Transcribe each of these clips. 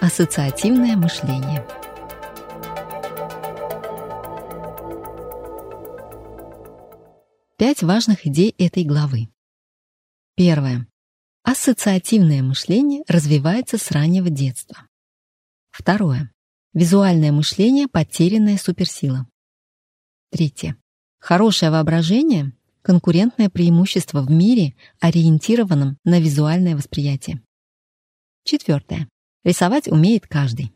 Ассоциативное мышление. Пять важных идей этой главы. Первое. Ассоциативное мышление развивается с раннего детства. Второе. Визуальное мышление – потерянная суперсила. Третье. Хорошее воображение – конкурентное преимущество в мире, ориентированном на визуальное восприятие. Четвертое. Рисовать умеет каждый.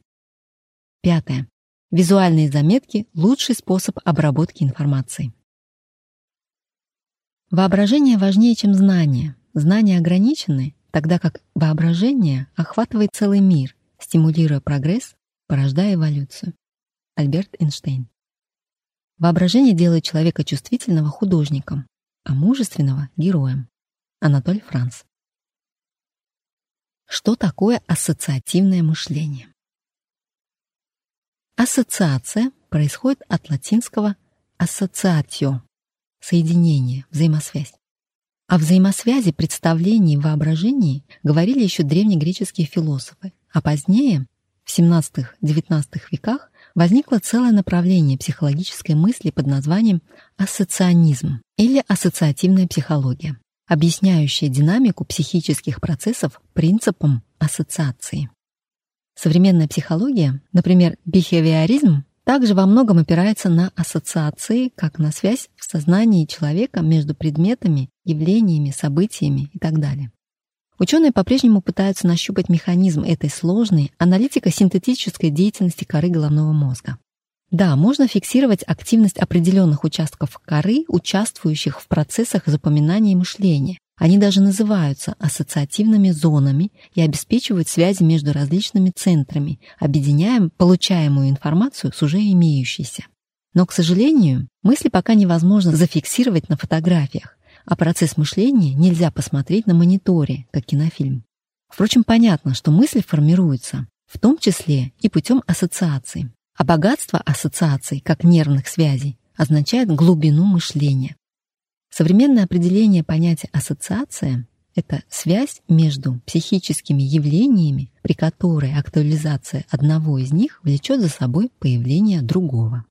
Пятое. Визуальные заметки – лучший способ обработки информации. Воображение важнее, чем знание. Знания ограничены, тогда как воображение охватывает целый мир, стимулируя прогресс, порождая эволюцию. Альберт Эйнштейн. Воображение делает человека чувствительного художником, а мужественного — героем. Анатоль Франц. Что такое ассоциативное мышление? Ассоциация происходит от латинского «associatio» — соединение, взаимосвязь. О взаимосвязи представлений и воображении говорили еще древнегреческие философы, а позднее, в XVII-XIX веках, возникло целое направление психологической мысли под названием ассоционизм или ассоциативная психология объясняющая динамику психических процессов принципом ассоциации. Современная психология, например, бихевиоризм, также во многом опирается на ассоциации, как на связь в сознании человека между предметами, явлениями, событиями и так далее. Ученые по-прежнему пытаются нащупать механизм этой сложной аналитико-синтетической деятельности коры головного мозга. Да, можно фиксировать активность определенных участков коры, участвующих в процессах запоминания и мышления. Они даже называются ассоциативными зонами и обеспечивают связи между различными центрами, объединяя получаемую информацию с уже имеющейся. Но, к сожалению, мысли пока невозможно зафиксировать на фотографиях, а процесс мышления нельзя посмотреть на мониторе, как кинофильм. Впрочем, понятно, что мысль формируется, в том числе и путем ассоциаций. А богатство ассоциаций, как нервных связей, означает глубину мышления. Современное определение понятия ассоциация — это связь между психическими явлениями, при которой актуализация одного из них влечет за собой появление другого.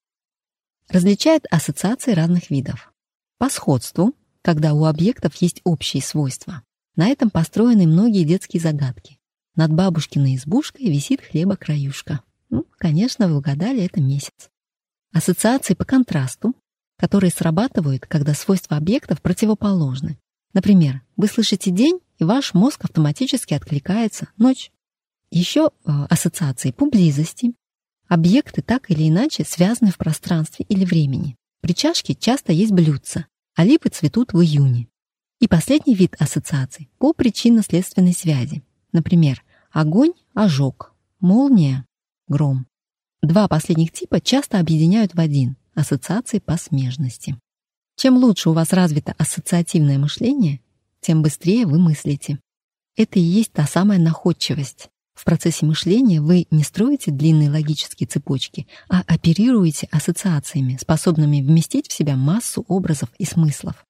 Различает ассоциации разных видов. По сходству, когда у объектов есть общие свойства. На этом построены многие детские загадки. Над бабушкиной избушкой висит хлеба-краюшка. Ну, конечно, вы угадали, это месяц. Ассоциации по контрасту, которые срабатывают, когда свойства объектов противоположны. Например, вы слышите день, и ваш мозг автоматически откликается ночь. Еще э, ассоциации по близости. Объекты так или иначе связаны в пространстве или времени. При чашке часто есть блюдца, а липы цветут в июне. И последний вид ассоциаций по причинно-следственной связи. Например, огонь – ожог, молния гром. Два последних типа часто объединяют в один — ассоциации по смежности. Чем лучше у вас развито ассоциативное мышление, тем быстрее вы мыслите. Это и есть та самая находчивость. В процессе мышления вы не строите длинные логические цепочки, а оперируете ассоциациями, способными вместить в себя массу образов и смыслов.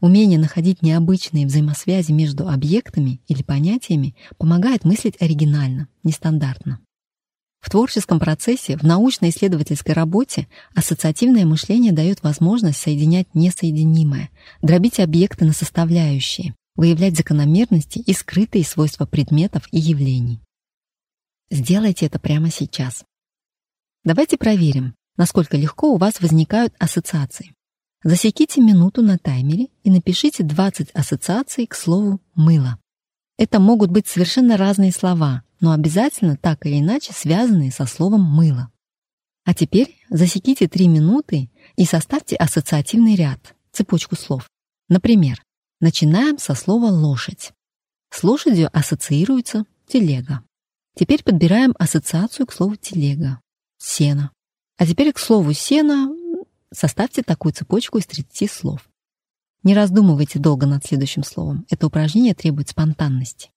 Умение находить необычные взаимосвязи между объектами или понятиями помогает мыслить оригинально, нестандартно. В творческом процессе, в научно-исследовательской работе ассоциативное мышление дает возможность соединять несоединимое, дробить объекты на составляющие, выявлять закономерности и скрытые свойства предметов и явлений. Сделайте это прямо сейчас. Давайте проверим, насколько легко у вас возникают ассоциации. Засеките минуту на таймере и напишите 20 ассоциаций к слову «мыло». Это могут быть совершенно разные слова, но обязательно так или иначе связанные со словом «мыло». А теперь засеките три минуты и составьте ассоциативный ряд, цепочку слов. Например, начинаем со слова «лошадь». С лошадью ассоциируется телега. Теперь подбираем ассоциацию к слову «телега» — сено. А теперь к слову «сено» составьте такую цепочку из 30 слов. Не раздумывайте долго над следующим словом. Это упражнение требует спонтанности.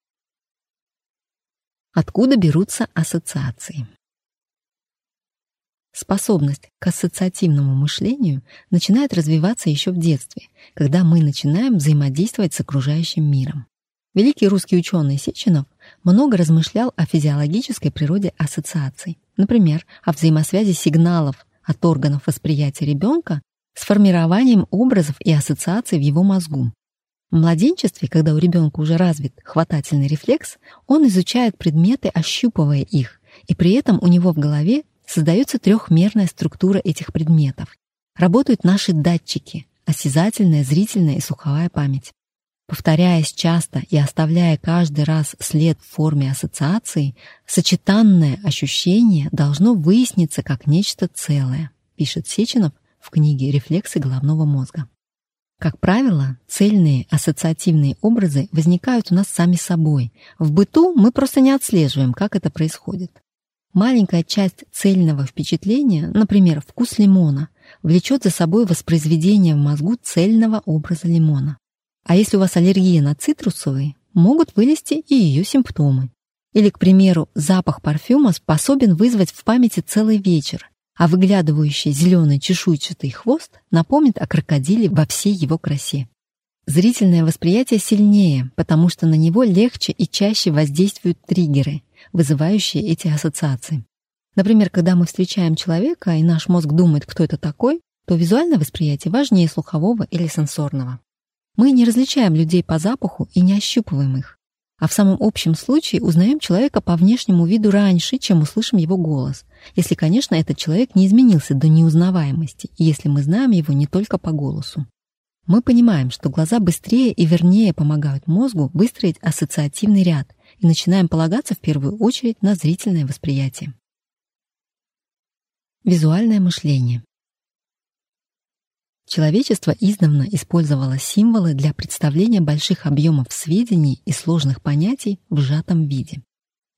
Откуда берутся ассоциации? Способность к ассоциативному мышлению начинает развиваться еще в детстве, когда мы начинаем взаимодействовать с окружающим миром. Великий русский ученый Сеченов много размышлял о физиологической природе ассоциаций, например, о взаимосвязи сигналов от органов восприятия ребенка с формированием образов и ассоциаций в его мозгу. В младенчестве, когда у ребенка уже развит хватательный рефлекс, он изучает предметы, ощупывая их, и при этом у него в голове создается трехмерная структура этих предметов. Работают наши датчики — осязательная, зрительная и слуховая память. Повторяясь часто и оставляя каждый раз след в форме ассоциации, сочетанное ощущение должно выясниться как нечто целое, пишет Сеченов в книге «Рефлексы головного мозга». Как правило, цельные ассоциативные образы возникают у нас сами собой. В быту мы просто не отслеживаем, как это происходит. Маленькая часть цельного впечатления, например, вкус лимона, влечет за собой воспроизведение в мозгу цельного образа лимона. А если у вас аллергия на цитрусовые, могут вылезти и ее симптомы. Или, к примеру, запах парфюма способен вызвать в памяти целый вечер, а выглядывающий зеленый чешуйчатый хвост напомнит о крокодиле во всей его красе. Зрительное восприятие сильнее, потому что на него легче и чаще воздействуют триггеры, вызывающие эти ассоциации. Например, когда мы встречаем человека, и наш мозг думает, кто это такой, то визуальное восприятие важнее слухового или сенсорного. Мы не различаем людей по запаху и не ощупываем их. А в самом общем случае узнаем человека по внешнему виду раньше, чем услышим его голос, если, конечно, этот человек не изменился до неузнаваемости, и если мы знаем его не только по голосу. Мы понимаем, что глаза быстрее и вернее помогают мозгу выстроить ассоциативный ряд и начинаем полагаться в первую очередь на зрительное восприятие. Визуальное мышление. Человечество издавна использовало символы для представления больших объемов сведений и сложных понятий в сжатом виде.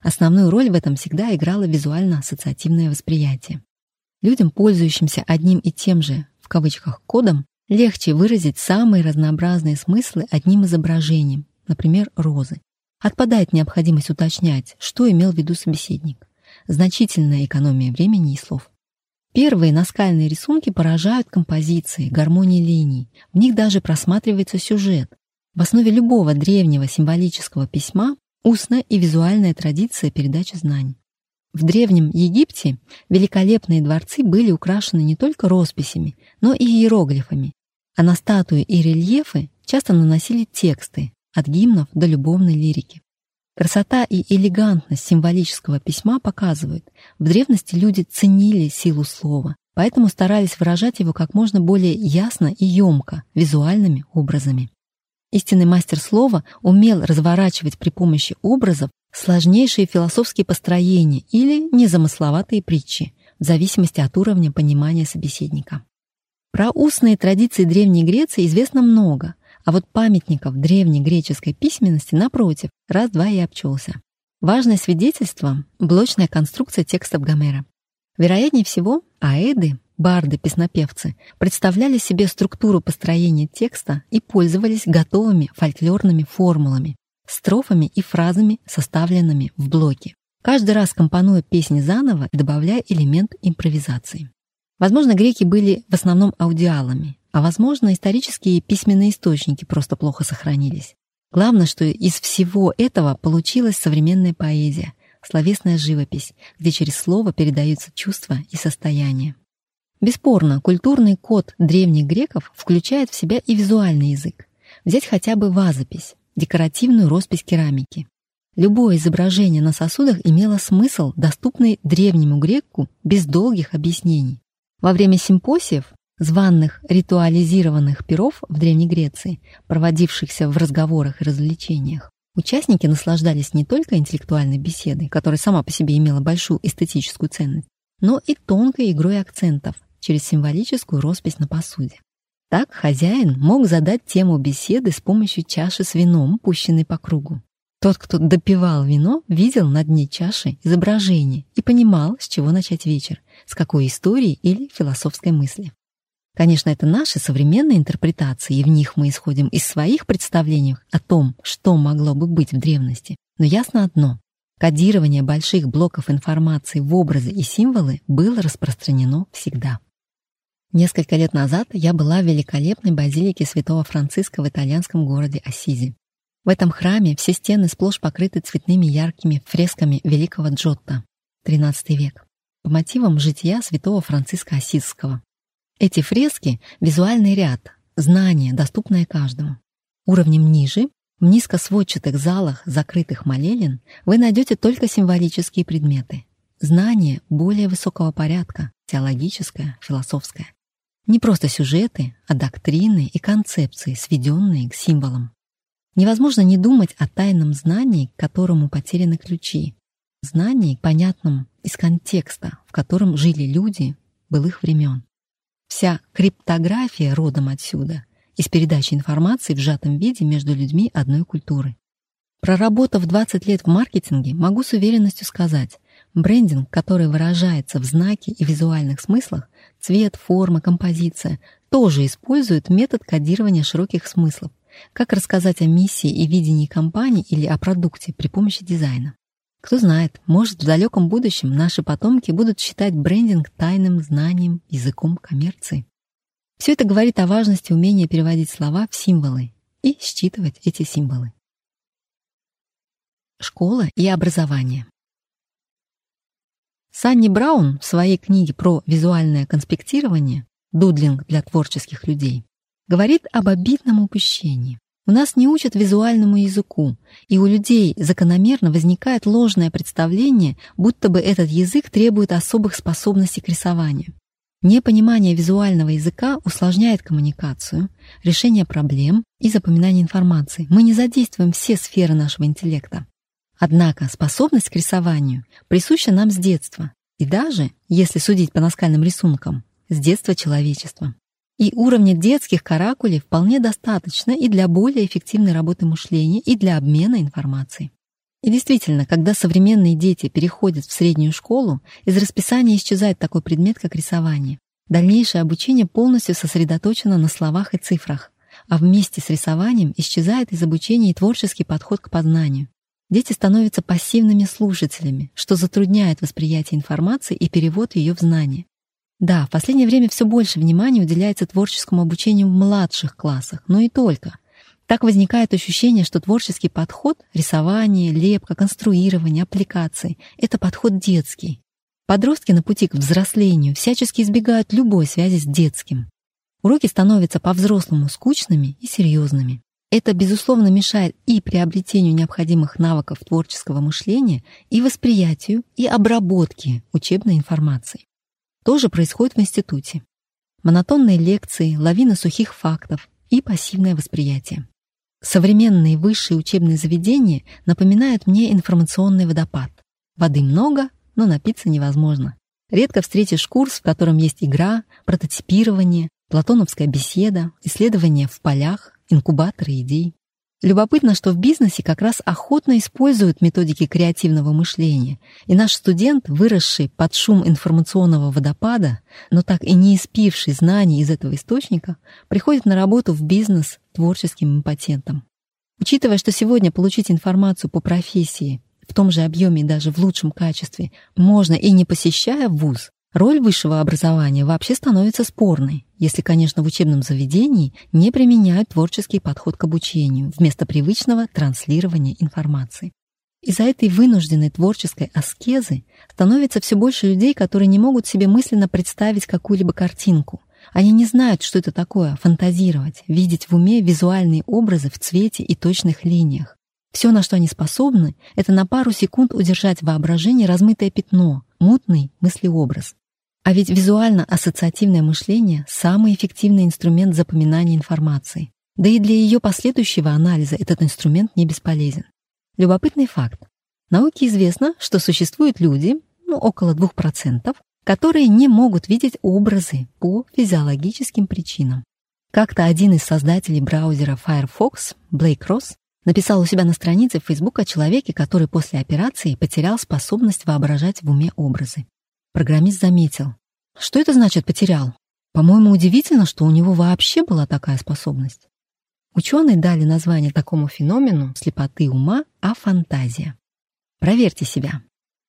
Основную роль в этом всегда играло визуально-ассоциативное восприятие. Людям, пользующимся одним и тем же, в кавычках, кодом, легче выразить самые разнообразные смыслы одним изображением, например, розы. Отпадает необходимость уточнять, что имел в виду собеседник. Значительная экономия времени и слов. Первые наскальные рисунки поражают композицией, гармонией линий. В них даже просматривается сюжет. В основе любого древнего символического письма устная и визуальная традиция передачи знаний. В Древнем Египте великолепные дворцы были украшены не только росписями, но и иероглифами, а на статуи и рельефы часто наносили тексты, от гимнов до любовной лирики. Красота и элегантность символического письма показывают, в древности люди ценили силу слова, поэтому старались выражать его как можно более ясно и емко, визуальными образами. Истинный мастер слова умел разворачивать при помощи образов сложнейшие философские построения или незамысловатые притчи, в зависимости от уровня понимания собеседника. Про устные традиции Древней Греции известно много, а вот памятников древней греческой письменности, напротив, раз-два и обчелся. Важное свидетельство — блочная конструкция текстов Гомера. Вероятнее всего, аэды, барды, песнопевцы, представляли себе структуру построения текста и пользовались готовыми фольклорными формулами, строфами и фразами, составленными в блоки, каждый раз компонуя песни заново добавляя элемент импровизации. Возможно, греки были в основном аудиалами, а, возможно, исторические письменные источники просто плохо сохранились. Главное, что из всего этого получилась современная поэзия, словесная живопись, где через слово передаются чувства и состояния. Бесспорно, культурный код древних греков включает в себя и визуальный язык. Взять хотя бы вазопись, декоративную роспись керамики. Любое изображение на сосудах имело смысл, доступный древнему греку без долгих объяснений. Во время симпосиев званных ритуализированных перов в Древней Греции, проводившихся в разговорах и развлечениях, участники наслаждались не только интеллектуальной беседой, которая сама по себе имела большую эстетическую ценность, но и тонкой игрой акцентов через символическую роспись на посуде. Так хозяин мог задать тему беседы с помощью чаши с вином, пущенной по кругу. Тот, кто допивал вино, видел на дне чаши изображение и понимал, с чего начать вечер, с какой истории или философской мысли. Конечно, это наши современные интерпретации, и в них мы исходим из своих представлений о том, что могло бы быть в древности. Но ясно одно. Кодирование больших блоков информации в образы и символы было распространено всегда. Несколько лет назад я была в великолепной базилике Святого Франциска в итальянском городе Ассизи. В этом храме все стены сплошь покрыты цветными яркими фресками великого Джотто, XIII век, по мотивам жития святого Франциска Ассизского. Эти фрески — визуальный ряд, знание, доступное каждому. Уровнем ниже, в низкосводчатых залах закрытых молелин, вы найдете только символические предметы. Знание более высокого порядка, теологическое, философское. Не просто сюжеты, а доктрины и концепции, сведенные к символам. Невозможно не думать о тайном знании, к которому потеряны ключи. Знании, понятном из контекста, в котором жили люди былых времен. Вся криптография родом отсюда, из передачи информации в сжатом виде между людьми одной культуры. Проработав 20 лет в маркетинге, могу с уверенностью сказать, брендинг, который выражается в знаке и визуальных смыслах, цвет, форма, композиция, тоже использует метод кодирования широких смыслов, как рассказать о миссии и видении компании или о продукте при помощи дизайна. Кто знает, может, в далеком будущем наши потомки будут считать брендинг тайным знанием, языком коммерции. Все это говорит о важности умения переводить слова в символы и считывать эти символы. Школа и образование. Санни Браун в своей книге про визуальное конспектирование «Дудлинг для творческих людей» говорит об обидном упущении. У нас не учат визуальному языку, и у людей закономерно возникает ложное представление, будто бы этот язык требует особых способностей к рисованию. Непонимание визуального языка усложняет коммуникацию, решение проблем и запоминание информации. Мы не задействуем все сферы нашего интеллекта. Однако способность к рисованию присуща нам с детства, и даже, если судить по наскальным рисункам, с детства человечества. И уровня детских каракулей вполне достаточно и для более эффективной работы мышления, и для обмена информацией. И действительно, когда современные дети переходят в среднюю школу, из расписания исчезает такой предмет, как рисование. Дальнейшее обучение полностью сосредоточено на словах и цифрах, а вместе с рисованием исчезает из обучения и творческий подход к познанию. Дети становятся пассивными слушателями, что затрудняет восприятие информации и перевод ее в знания. Да, в последнее время все больше внимания уделяется творческому обучению в младших классах, но и только. Так возникает ощущение, что творческий подход — рисование, лепка, конструирование, аппликации — это подход детский. Подростки на пути к взрослению всячески избегают любой связи с детским. Уроки становятся по-взрослому скучными и серьезными. Это, безусловно, мешает и приобретению необходимых навыков творческого мышления, и восприятию, и обработке учебной информации. То же происходит в институте. Монотонные лекции, лавина сухих фактов и пассивное восприятие. Современные высшие учебные заведения напоминают мне информационный водопад. Воды много, но напиться невозможно. Редко встретишь курс, в котором есть игра, прототипирование, платоновская беседа, исследования в полях, инкубаторы идей. Любопытно, что в бизнесе как раз охотно используют методики креативного мышления, и наш студент, выросший под шум информационного водопада, но так и не испивший знаний из этого источника, приходит на работу в бизнес творческим импотентом. Учитывая, что сегодня получить информацию по профессии в том же объеме и даже в лучшем качестве можно и не посещая вуз, Роль высшего образования вообще становится спорной, если, конечно, в учебном заведении не применяют творческий подход к обучению вместо привычного транслирования информации. Из-за этой вынужденной творческой аскезы становится все больше людей, которые не могут себе мысленно представить какую-либо картинку. Они не знают, что это такое — фантазировать, видеть в уме визуальные образы в цвете и точных линиях. Все, на что они способны, это на пару секунд удержать в воображении размытое пятно, мутный мыслеобраз. А ведь визуально-ассоциативное мышление — самый эффективный инструмент запоминания информации. Да и для ее последующего анализа этот инструмент не бесполезен. Любопытный факт. Науке известно, что существуют люди, ну, около 2%, которые не могут видеть образы по физиологическим причинам. Как-то один из создателей браузера Firefox, Блейк Росс, написал у себя на странице в Facebook о человеке, который после операции потерял способность воображать в уме образы. Программист заметил. Что это значит «потерял»? По-моему, удивительно, что у него вообще была такая способность. Ученые дали название такому феномену слепоты ума, а фантазия. Проверьте себя.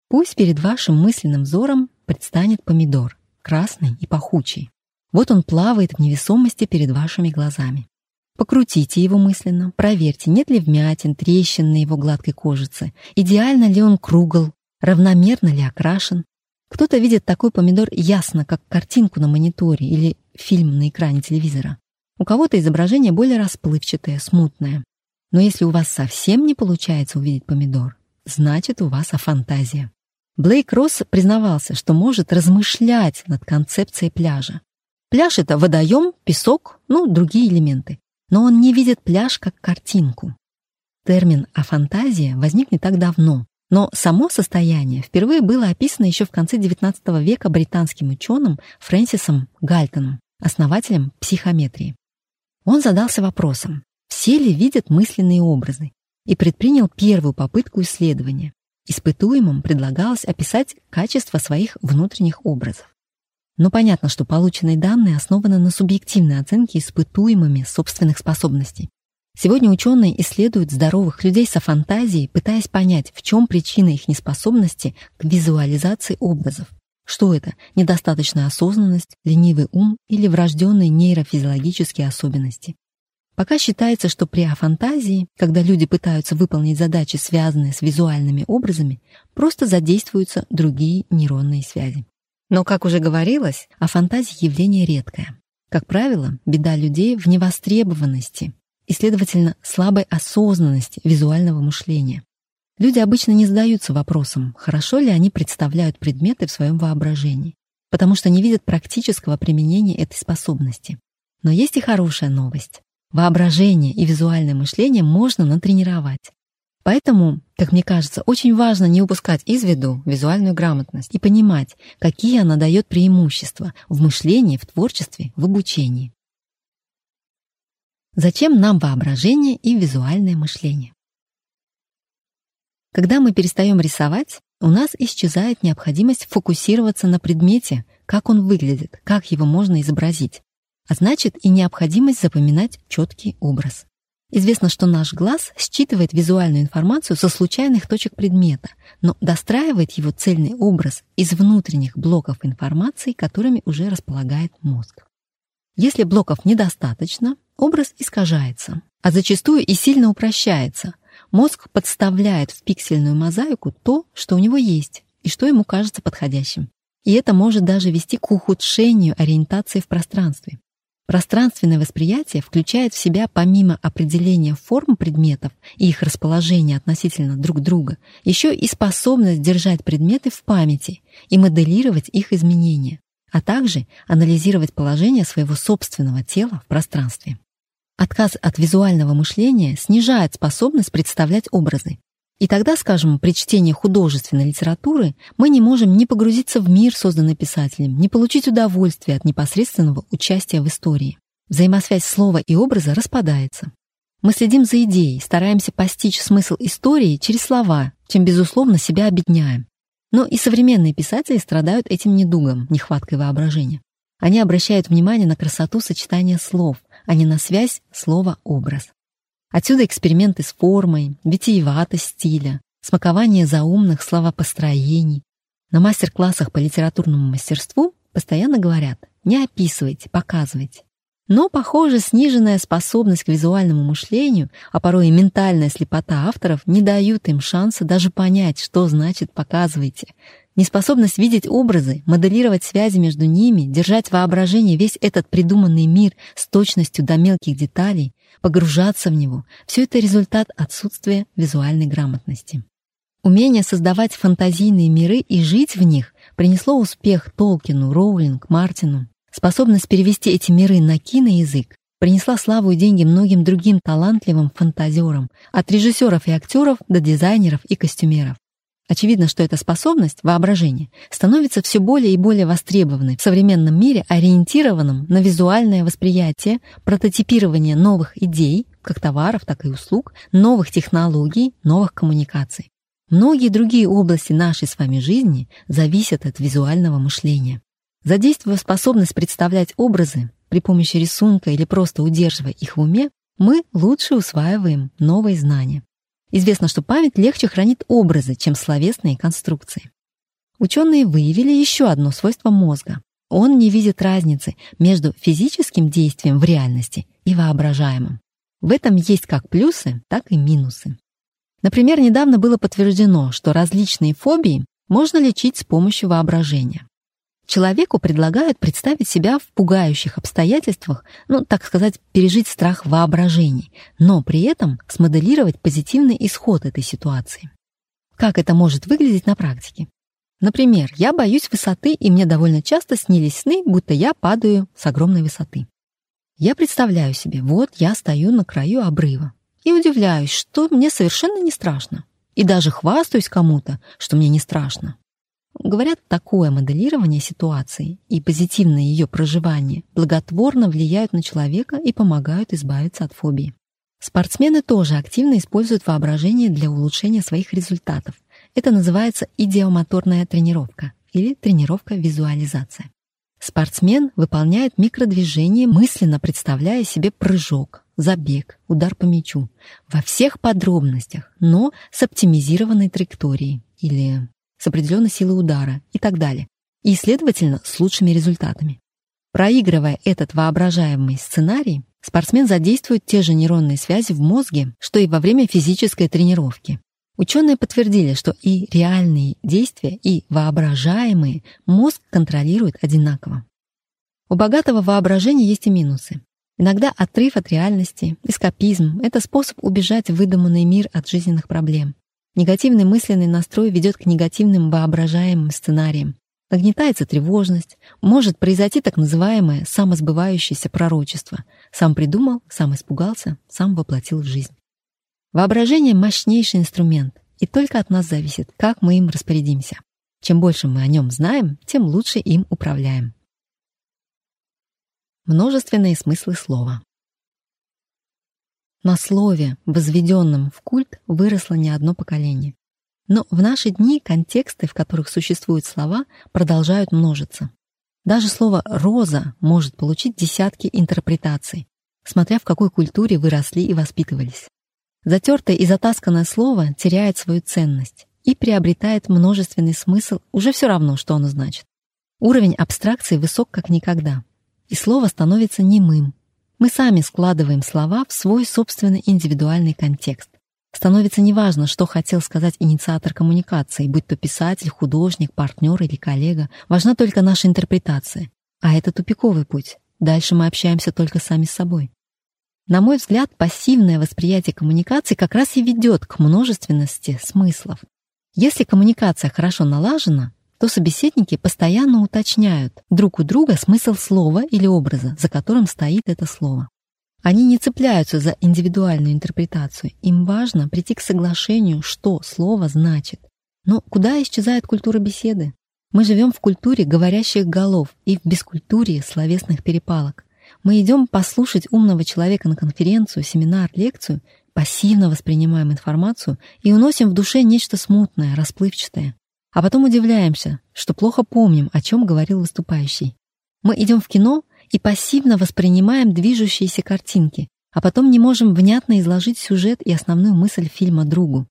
Пусть перед вашим мысленным взором предстанет помидор, красный и пахучий. Вот он плавает в невесомости перед вашими глазами. Покрутите его мысленно, проверьте, нет ли вмятин, трещин на его гладкой кожице, идеально ли он кругл, равномерно ли окрашен. Кто-то видит такой помидор ясно, как картинку на мониторе или фильм на экране телевизора. У кого-то изображение более расплывчатое, смутное. Но если у вас совсем не получается увидеть помидор, значит у вас афантазия. Блейк Росс признавался, что может размышлять над концепцией пляжа. Пляж — это водоем, песок, ну, другие элементы. Но он не видит пляж как картинку. Термин «афантазия» возник не так давно, но само состояние впервые было описано еще в конце XIX века британским ученым Фрэнсисом Гальтоном, основателем психометрии. Он задался вопросом, все ли видят мысленные образы, и предпринял первую попытку исследования. Испытуемым предлагалось описать качество своих внутренних образов. Но понятно, что полученные данные основаны на субъективной оценке испытуемыми собственных способностей. Сегодня ученые исследуют здоровых людей со фантазией, пытаясь понять, в чем причина их неспособности к визуализации образов. Что это? Недостаточная осознанность, ленивый ум или врожденные нейрофизиологические особенности? Пока считается, что при афантазии, когда люди пытаются выполнить задачи, связанные с визуальными образами, просто задействуются другие нейронные связи. Но, как уже говорилось, афантазия — явление редкое. Как правило, беда людей в невостребованности и, следовательно, слабой осознанности визуального мышления. Люди обычно не задаются вопросом, хорошо ли они представляют предметы в своем воображении, потому что не видят практического применения этой способности. Но есть и хорошая новость. Воображение и визуальное мышление можно натренировать. Поэтому, как мне кажется, очень важно не упускать из виду визуальную грамотность и понимать, какие она дает преимущества в мышлении, в творчестве, в обучении. Зачем нам воображение и визуальное мышление? Когда мы перестаем рисовать, у нас исчезает необходимость фокусироваться на предмете, как он выглядит, как его можно изобразить, а значит и необходимость запоминать четкий образ. Известно, что наш глаз считывает визуальную информацию со случайных точек предмета, но достраивает его цельный образ из внутренних блоков информации, которыми уже располагает мозг. Если блоков недостаточно, образ искажается, а зачастую и сильно упрощается – Мозг подставляет в пиксельную мозаику то, что у него есть и что ему кажется подходящим. И это может даже вести к ухудшению ориентации в пространстве. Пространственное восприятие включает в себя помимо определения форм предметов и их расположения относительно друг друга, еще и способность держать предметы в памяти и моделировать их изменения, а также анализировать положение своего собственного тела в пространстве. Отказ от визуального мышления снижает способность представлять образы. И тогда, скажем, при чтении художественной литературы мы не можем ни погрузиться в мир, созданный писателем, ни получить удовольствие от непосредственного участия в истории. Взаимосвязь слова и образа распадается. Мы следим за идеей, стараемся постичь смысл истории через слова, чем, безусловно, себя обедняем. Но и современные писатели страдают этим недугом, нехваткой воображения. Они обращают внимание на красоту сочетания слов, а не на связь слова-образ. Отсюда эксперименты с формой, витиеватость стиля, смакование заумных словопостроений. На мастер-классах по литературному мастерству постоянно говорят «не описывайте, показывайте». Но, похоже, сниженная способность к визуальному мышлению, а порой и ментальная слепота авторов не дают им шанса даже понять, что значит «показывайте», Неспособность видеть образы, моделировать связи между ними, держать в воображении весь этот придуманный мир с точностью до мелких деталей, погружаться в него — все это результат отсутствия визуальной грамотности. Умение создавать фантазийные миры и жить в них принесло успех Толкину, Роулинг, Мартину. Способность перевести эти миры на киноязык принесла славу и деньги многим другим талантливым фантазерам, от режиссеров и актеров до дизайнеров и костюмеров. Очевидно, что эта способность, воображение, становится все более и более востребованной в современном мире, ориентированном на визуальное восприятие, прототипирование новых идей, как товаров, так и услуг, новых технологий, новых коммуникаций. Многие другие области нашей с вами жизни зависят от визуального мышления. Задействуя способность представлять образы при помощи рисунка или просто удерживая их в уме, мы лучше усваиваем новые знания. Известно, что память легче хранит образы, чем словесные конструкции. Ученые выявили еще одно свойство мозга. Он не видит разницы между физическим действием в реальности и воображаемым. В этом есть как плюсы, так и минусы. Например, недавно было подтверждено, что различные фобии можно лечить с помощью воображения. Человеку предлагают представить себя в пугающих обстоятельствах, ну, так сказать, пережить страх в воображении, но при этом смоделировать позитивный исход этой ситуации. Как это может выглядеть на практике? Например, я боюсь высоты, и мне довольно часто снились сны, будто я падаю с огромной высоты. Я представляю себе, вот я стою на краю обрыва и удивляюсь, что мне совершенно не страшно. И даже хвастаюсь кому-то, что мне не страшно. Говорят, такое моделирование ситуации и позитивное ее проживание благотворно влияют на человека и помогают избавиться от фобии. Спортсмены тоже активно используют воображение для улучшения своих результатов. Это называется идиомоторная тренировка или тренировка-визуализация. Спортсмен выполняет микродвижения, мысленно представляя себе прыжок, забег, удар по мячу во всех подробностях, но с оптимизированной траекторией или с определенной силой удара и так далее, и, следовательно, с лучшими результатами. Проигрывая этот воображаемый сценарий, спортсмен задействует те же нейронные связи в мозге, что и во время физической тренировки. Ученые подтвердили, что и реальные действия, и воображаемые мозг контролирует одинаково. У богатого воображения есть и минусы. Иногда отрыв от реальности, эскапизм — это способ убежать в выдуманный мир от жизненных проблем. Негативный мысленный настрой ведет к негативным воображаемым сценариям. Нагнетается тревожность, может произойти так называемое самосбывающееся пророчество. Сам придумал, сам испугался, сам воплотил в жизнь. Воображение — мощнейший инструмент, и только от нас зависит, как мы им распорядимся. Чем больше мы о нем знаем, тем лучше им управляем. Множественные смыслы слова. На слове, возведенном в культ, выросло не одно поколение. Но в наши дни контексты, в которых существуют слова, продолжают множиться. Даже слово «роза» может получить десятки интерпретаций, смотря в какой культуре вы росли и воспитывались. Затертое и затасканное слово теряет свою ценность и приобретает множественный смысл, уже все равно, что оно значит. Уровень абстракции высок как никогда, и слово становится немым, мы сами складываем слова в свой собственный индивидуальный контекст. Становится неважно, что хотел сказать инициатор коммуникации, будь то писатель, художник, партнер или коллега. Важна только наша интерпретация. А это тупиковый путь. Дальше мы общаемся только сами с собой. На мой взгляд, пассивное восприятие коммуникации как раз и ведет к множественности смыслов. Если коммуникация хорошо налажена, то собеседники постоянно уточняют друг у друга смысл слова или образа, за которым стоит это слово. Они не цепляются за индивидуальную интерпретацию. Им важно прийти к соглашению, что слово значит. Но куда исчезает культура беседы? Мы живем в культуре говорящих голов и в бескультуре словесных перепалок. Мы идем послушать умного человека на конференцию, семинар, лекцию, пассивно воспринимаем информацию и уносим в душе нечто смутное, расплывчатое. А потом удивляемся, что плохо помним, о чем говорил выступающий. Мы идем в кино и пассивно воспринимаем движущиеся картинки, а потом не можем внятно изложить сюжет и основную мысль фильма другу.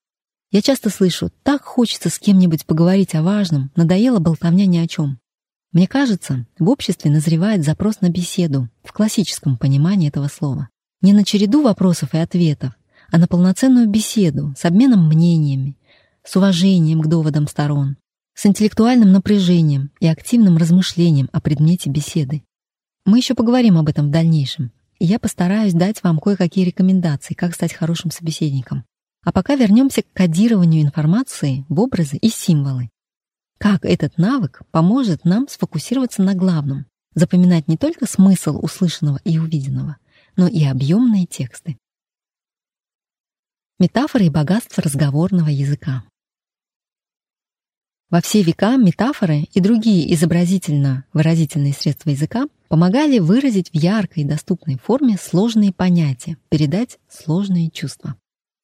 Я часто слышу, так хочется с кем-нибудь поговорить о важном, надоела болтовня ни о чем. Мне кажется, в обществе назревает запрос на беседу, в классическом понимании этого слова. Не на череду вопросов и ответов, а на полноценную беседу с обменом мнениями, с уважением к доводам сторон, с интеллектуальным напряжением и активным размышлением о предмете беседы. Мы еще поговорим об этом в дальнейшем, и я постараюсь дать вам кое-какие рекомендации, как стать хорошим собеседником. А пока вернемся к кодированию информации в образы и символы. Как этот навык поможет нам сфокусироваться на главном, запоминать не только смысл услышанного и увиденного, но и объемные тексты. Метафоры и богатство разговорного языка. Во все века метафоры и другие изобразительно-выразительные средства языка помогали выразить в яркой и доступной форме сложные понятия, передать сложные чувства.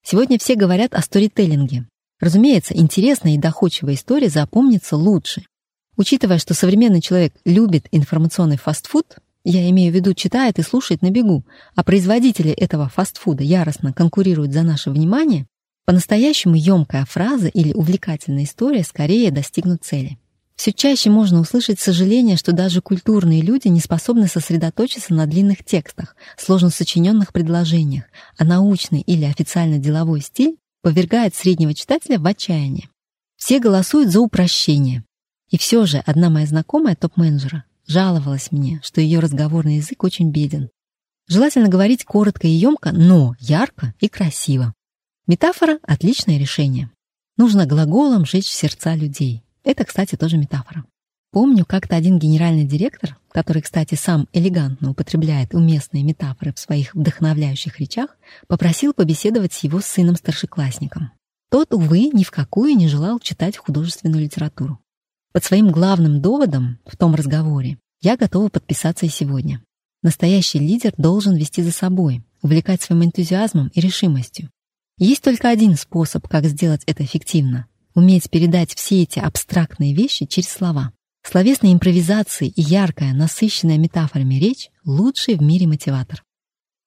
Сегодня все говорят о сторителлинге. Разумеется, интересная и доходчивая история запомнится лучше. Учитывая, что современный человек любит информационный фастфуд, я имею в виду читает и слушает на бегу, а производители этого фастфуда яростно конкурируют за наше внимание, По-настоящему емкая фраза или увлекательная история скорее достигнут цели. Все чаще можно услышать сожаление, что даже культурные люди не способны сосредоточиться на длинных текстах, сложно сочиненных предложениях, а научный или официально-деловой стиль повергает среднего читателя в отчаяние. Все голосуют за упрощение. И все же одна моя знакомая топ-менеджера жаловалась мне, что ее разговорный язык очень беден. Желательно говорить коротко и емко, но ярко и красиво. Метафора — отличное решение. Нужно глаголом жечь сердца людей. Это, кстати, тоже метафора. Помню, как-то один генеральный директор, который, кстати, сам элегантно употребляет уместные метафоры в своих вдохновляющих речах, попросил побеседовать с его сыном-старшеклассником. Тот, увы, ни в какую не желал читать художественную литературу. Под своим главным доводом в том разговоре я готова подписаться и сегодня. Настоящий лидер должен вести за собой, увлекать своим энтузиазмом и решимостью. Есть только один способ, как сделать это эффективно — уметь передать все эти абстрактные вещи через слова. Словесные импровизации и яркая, насыщенная метафорами речь — лучший в мире мотиватор.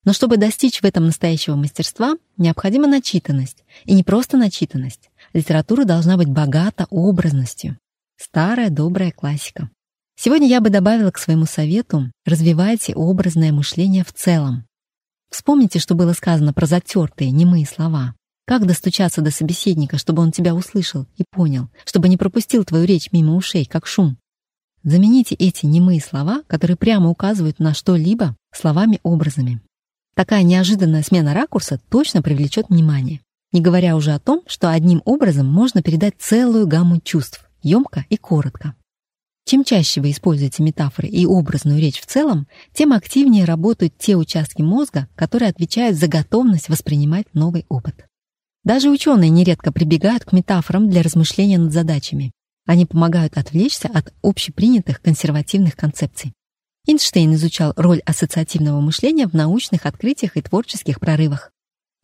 Но чтобы достичь в этом настоящего мастерства, необходима начитанность. И не просто начитанность. Литература должна быть богата образностью. Старая добрая классика. Сегодня я бы добавила к своему совету «развивайте образное мышление в целом». Вспомните, что было сказано про затертые, немые слова. Как достучаться до собеседника, чтобы он тебя услышал и понял, чтобы не пропустил твою речь мимо ушей, как шум? Замените эти немые слова, которые прямо указывают на что-либо, словами-образами. Такая неожиданная смена ракурса точно привлечет внимание. Не говоря уже о том, что одним образом можно передать целую гамму чувств, емко и коротко. Чем чаще вы используете метафоры и образную речь в целом, тем активнее работают те участки мозга, которые отвечают за готовность воспринимать новый опыт. Даже ученые нередко прибегают к метафорам для размышления над задачами. Они помогают отвлечься от общепринятых консервативных концепций. Эйнштейн изучал роль ассоциативного мышления в научных открытиях и творческих прорывах.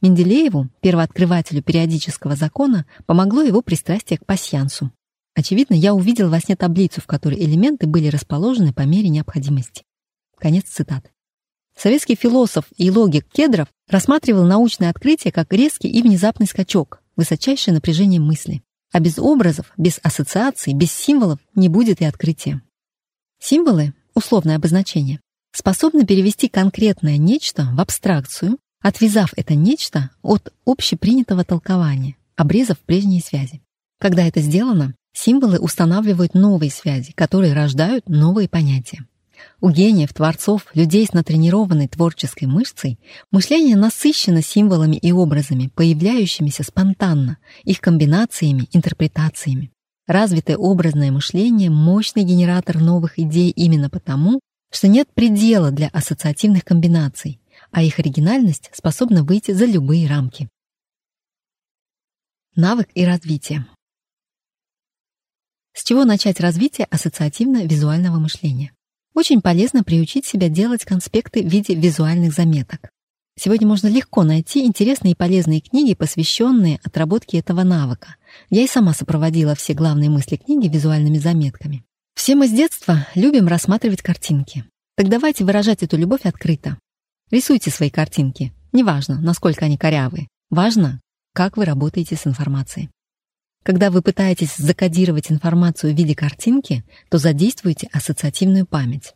Менделееву, первооткрывателю периодического закона, помогло его пристрастие к пасьянсу. Очевидно, я увидел во сне таблицу, в которой элементы были расположены по мере необходимости. Конец цитаты. Советский философ и логик Кедров рассматривал научное открытие как резкий и внезапный скачок, высочайшее напряжение мысли. А без образов, без ассоциаций, без символов не будет и открытия. Символы, условное обозначение, способны перевести конкретное нечто в абстракцию, отвязав это нечто от общепринятого толкования, обрезав прежние связи. Когда это сделано, Символы устанавливают новые связи, которые рождают новые понятия. У гениев, творцов, людей с натренированной творческой мышцей мышление насыщено символами и образами, появляющимися спонтанно, их комбинациями, интерпретациями. Развитое образное мышление – мощный генератор новых идей именно потому, что нет предела для ассоциативных комбинаций, а их оригинальность способна выйти за любые рамки. Навык и развитие. С чего начать развитие ассоциативно-визуального мышления? Очень полезно приучить себя делать конспекты в виде визуальных заметок. Сегодня можно легко найти интересные и полезные книги, посвященные отработке этого навыка. Я и сама сопроводила все главные мысли книги визуальными заметками. Все мы с детства любим рассматривать картинки. Так давайте выражать эту любовь открыто. Рисуйте свои картинки. Неважно, насколько они корявые. Важно, как вы работаете с информацией. Когда вы пытаетесь закодировать информацию в виде картинки, то задействуйте ассоциативную память.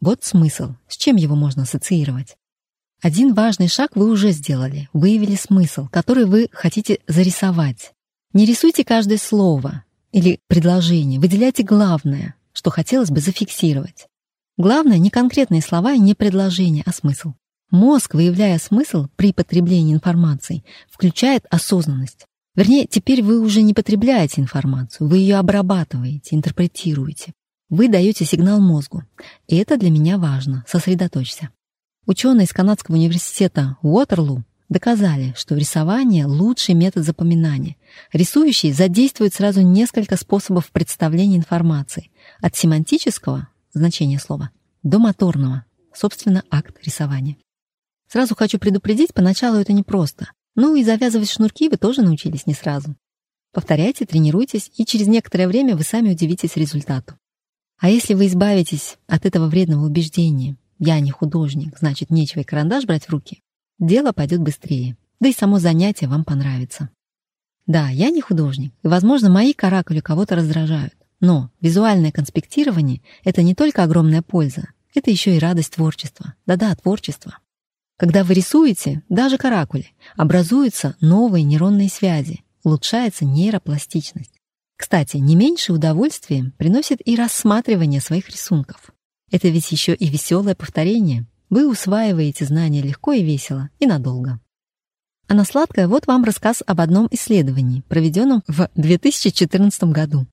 Вот смысл, с чем его можно ассоциировать. Один важный шаг вы уже сделали, выявили смысл, который вы хотите зарисовать. Не рисуйте каждое слово или предложение, выделяйте главное, что хотелось бы зафиксировать. Главное не конкретные слова и не предложения, а смысл. Мозг, выявляя смысл при потреблении информации, включает осознанность. Вернее, теперь вы уже не потребляете информацию, вы ее обрабатываете, интерпретируете. Вы даете сигнал мозгу. И это для меня важно. Сосредоточься. Ученые из Канадского университета Уотерлу доказали, что рисование — лучший метод запоминания. Рисующий задействует сразу несколько способов представления информации. От семантического — значения слова до моторного, собственно, акт рисования. Сразу хочу предупредить, поначалу это непросто. Ну и завязывать шнурки вы тоже научились не сразу. Повторяйте, тренируйтесь, и через некоторое время вы сами удивитесь результату. А если вы избавитесь от этого вредного убеждения «я не художник, значит, нечего и карандаш брать в руки», дело пойдет быстрее, да и само занятие вам понравится. Да, я не художник, и, возможно, мои каракули кого-то раздражают. Но визуальное конспектирование — это не только огромная польза, это еще и радость творчества. Да-да, творчество. Когда вы рисуете, даже каракули, образуются новые нейронные связи, улучшается нейропластичность. Кстати, не меньше удовольствия приносит и рассматривание своих рисунков. Это ведь еще и веселое повторение. Вы усваиваете знания легко и весело, и надолго. А на сладкое вот вам рассказ об одном исследовании, проведенном в 2014 году.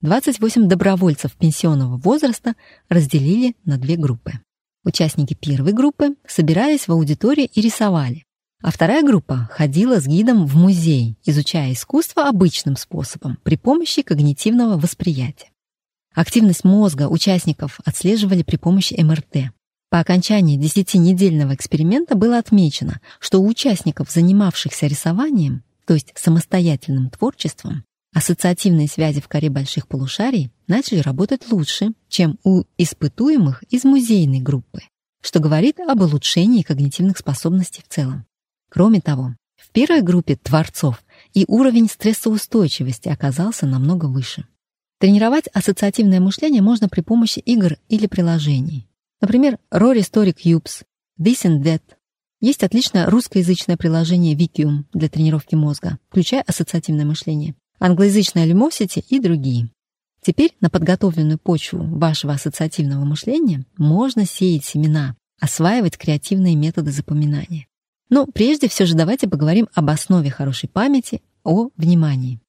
28 добровольцев пенсионного возраста разделили на две группы. Участники первой группы собирались в аудитории и рисовали, а вторая группа ходила с гидом в музей, изучая искусство обычным способом при помощи когнитивного восприятия. Активность мозга участников отслеживали при помощи МРТ. По окончании десятинедельного эксперимента было отмечено, что у участников, занимавшихся рисованием, то есть самостоятельным творчеством, Ассоциативные связи в коре больших полушарий начали работать лучше, чем у испытуемых из музейной группы, что говорит об улучшении когнитивных способностей в целом. Кроме того, в первой группе творцов и уровень стрессоустойчивости оказался намного выше. Тренировать ассоциативное мышление можно при помощи игр или приложений. Например, Rory Story Cubes, This and That. Есть отличное русскоязычное приложение Wikium для тренировки мозга, включая ассоциативное мышление англоязычная Lumosity и другие. Теперь на подготовленную почву вашего ассоциативного мышления можно сеять семена, осваивать креативные методы запоминания. Но прежде все же давайте поговорим об основе хорошей памяти, о внимании.